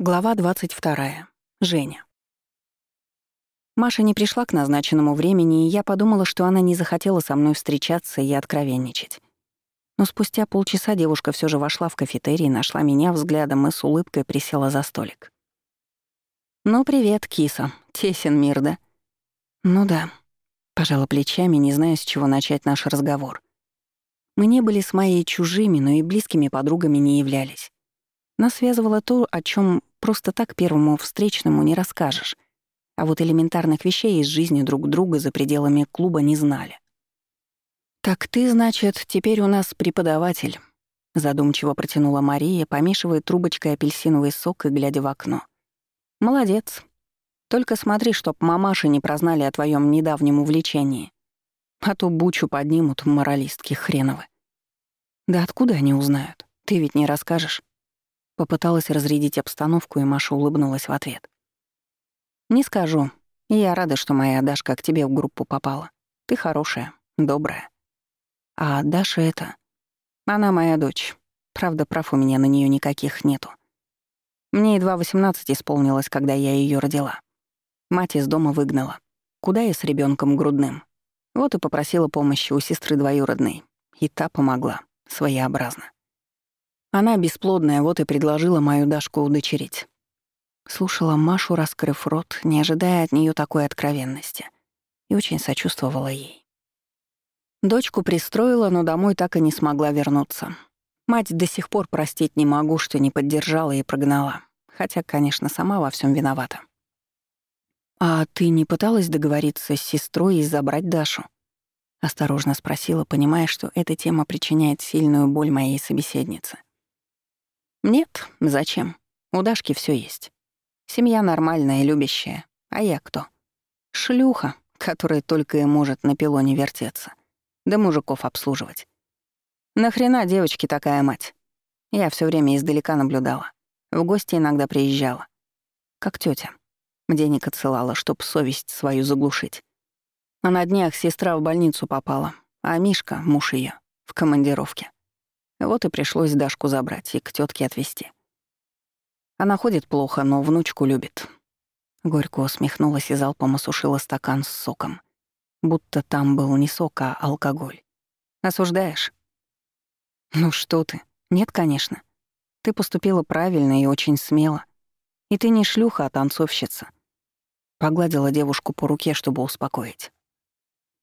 Глава 22. Женя. Маша не пришла к назначенному времени, и я подумала, что она не захотела со мной встречаться и откровенничать. Но спустя полчаса девушка все же вошла в кафетерий, нашла меня взглядом и с улыбкой присела за столик. «Ну, привет, киса. Тесен мир, да?» «Ну да». Пожала плечами, не зная, с чего начать наш разговор. Мы не были с моей чужими, но и близкими подругами не являлись. Нас связывало то, о чем просто так первому встречному не расскажешь. А вот элементарных вещей из жизни друг друга за пределами клуба не знали. «Так ты, значит, теперь у нас преподаватель», — задумчиво протянула Мария, помешивая трубочкой апельсиновый сок и глядя в окно. «Молодец. Только смотри, чтоб мамаши не прознали о твоем недавнем увлечении. А то бучу поднимут моралистки хреновы». «Да откуда они узнают? Ты ведь не расскажешь?» Попыталась разрядить обстановку, и Маша улыбнулась в ответ. «Не скажу. Я рада, что моя Дашка к тебе в группу попала. Ты хорошая, добрая. А Даша это... Она моя дочь. Правда, прав у меня на нее никаких нету. Мне едва 18 исполнилось, когда я ее родила. Мать из дома выгнала. Куда я с ребенком грудным? Вот и попросила помощи у сестры двоюродной. И та помогла. Своеобразно. Она бесплодная, вот и предложила мою Дашку удочерить. Слушала Машу, раскрыв рот, не ожидая от нее такой откровенности, и очень сочувствовала ей. Дочку пристроила, но домой так и не смогла вернуться. Мать до сих пор простить не могу, что не поддержала и прогнала. Хотя, конечно, сама во всем виновата. «А ты не пыталась договориться с сестрой и забрать Дашу?» Осторожно спросила, понимая, что эта тема причиняет сильную боль моей собеседнице. Нет, зачем? У Дашки все есть. Семья нормальная любящая. А я кто? Шлюха, которая только и может на пилоне вертеться. Да мужиков обслуживать. Нахрена девочке такая мать? Я все время издалека наблюдала. В гости иногда приезжала. Как тетя. Денег отсылала, чтоб совесть свою заглушить. А на днях сестра в больницу попала, а Мишка, муж ее, в командировке. Вот и пришлось Дашку забрать и к тетке отвезти. Она ходит плохо, но внучку любит. Горько усмехнулась и залпом осушила стакан с соком. Будто там был не сок, а алкоголь. Осуждаешь? Ну что ты? Нет, конечно. Ты поступила правильно и очень смело. И ты не шлюха, а танцовщица. Погладила девушку по руке, чтобы успокоить.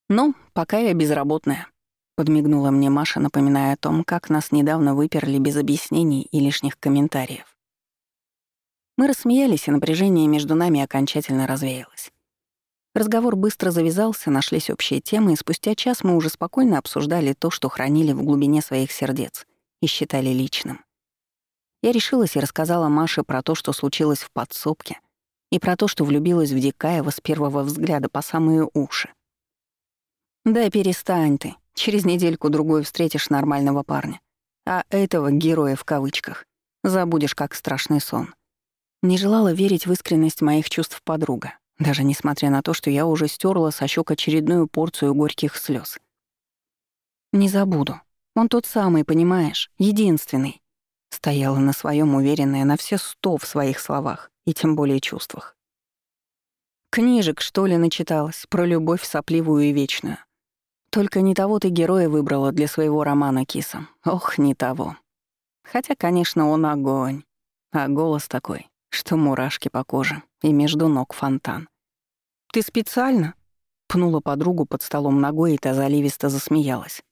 Ну, пока я безработная. Подмигнула мне Маша, напоминая о том, как нас недавно выперли без объяснений и лишних комментариев. Мы рассмеялись, и напряжение между нами окончательно развеялось. Разговор быстро завязался, нашлись общие темы, и спустя час мы уже спокойно обсуждали то, что хранили в глубине своих сердец и считали личным. Я решилась и рассказала Маше про то, что случилось в подсобке, и про то, что влюбилась в Дикаева с первого взгляда по самые уши. «Да перестань ты», Через недельку-другую встретишь нормального парня. А этого героя в кавычках забудешь как страшный сон. Не желала верить в искренность моих чувств подруга, даже несмотря на то, что я уже стерла со щек очередную порцию горьких слез. «Не забуду. Он тот самый, понимаешь, единственный». Стояла на своем уверенная на все сто в своих словах и тем более чувствах. Книжек, что ли, начиталась про любовь сопливую и вечную. Только не того ты героя выбрала для своего романа, киса. Ох, не того. Хотя, конечно, он огонь. А голос такой, что мурашки по коже и между ног фонтан. «Ты специально?» — пнула подругу под столом ногой, и та заливисто засмеялась.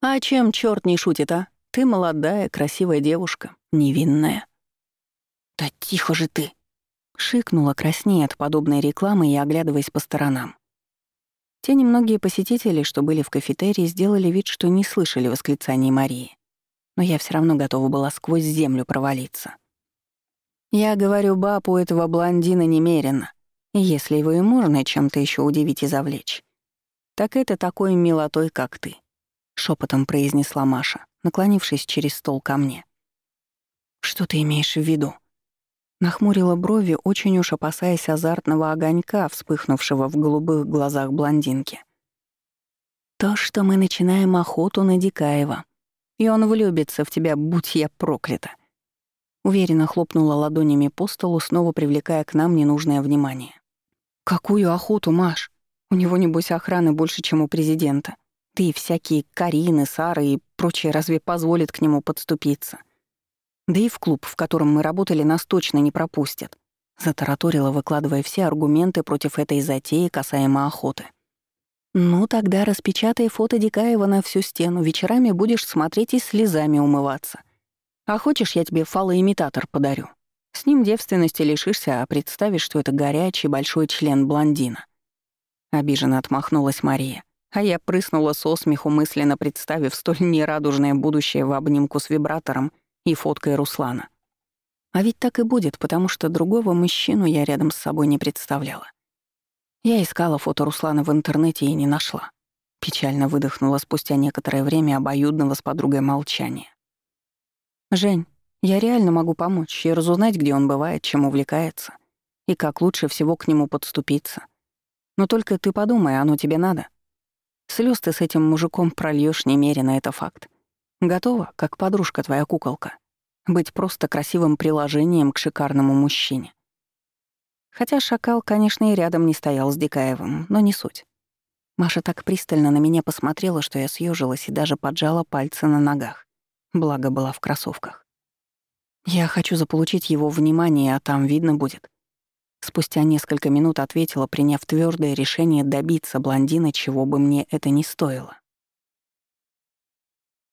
«А чем черт не шутит, а? Ты молодая, красивая девушка, невинная». «Да тихо же ты!» — шикнула краснея от подобной рекламы и оглядываясь по сторонам. Те немногие посетители, что были в кафетерии, сделали вид, что не слышали восклицаний Марии. Но я все равно готова была сквозь землю провалиться. Я говорю, баб у этого блондина немерено. Если его и можно чем-то еще удивить и завлечь, так это такой милотой, как ты, шепотом произнесла Маша, наклонившись через стол ко мне. Что ты имеешь в виду? Нахмурила брови, очень уж опасаясь азартного огонька, вспыхнувшего в голубых глазах блондинки. «То, что мы начинаем охоту на Дикаева, и он влюбится в тебя, будь я проклята. Уверенно хлопнула ладонями по столу, снова привлекая к нам ненужное внимание. «Какую охоту, Маш? У него, небось, охраны больше, чем у президента. Да и всякие Карины, Сары и прочее разве позволят к нему подступиться? Да и в клуб, в котором мы работали, нас точно не пропустят», — затараторила, выкладывая все аргументы против этой затеи касаемо охоты. «Ну, тогда распечатай фото Дикаева на всю стену, вечерами будешь смотреть и слезами умываться. А хочешь, я тебе фалоимитатор подарю? С ним девственности лишишься, а представишь, что это горячий большой член блондина». Обиженно отмахнулась Мария, а я прыснула со смеху, мысленно представив столь нерадужное будущее в обнимку с вибратором и фоткой Руслана. А ведь так и будет, потому что другого мужчину я рядом с собой не представляла. Я искала фото Руслана в интернете и не нашла. Печально выдохнула спустя некоторое время обоюдного с подругой молчания. «Жень, я реально могу помочь и разузнать, где он бывает, чем увлекается, и как лучше всего к нему подступиться. Но только ты подумай, оно тебе надо. Слёз ты с этим мужиком прольёшь немерено, это факт. Готова, как подружка твоя куколка, быть просто красивым приложением к шикарному мужчине. Хотя шакал, конечно, и рядом не стоял с Дикаевым, но не суть. Маша так пристально на меня посмотрела, что я съежилась и даже поджала пальцы на ногах благо была в кроссовках. «Я хочу заполучить его внимание, а там видно будет». Спустя несколько минут ответила, приняв твердое решение добиться блондина, чего бы мне это ни стоило.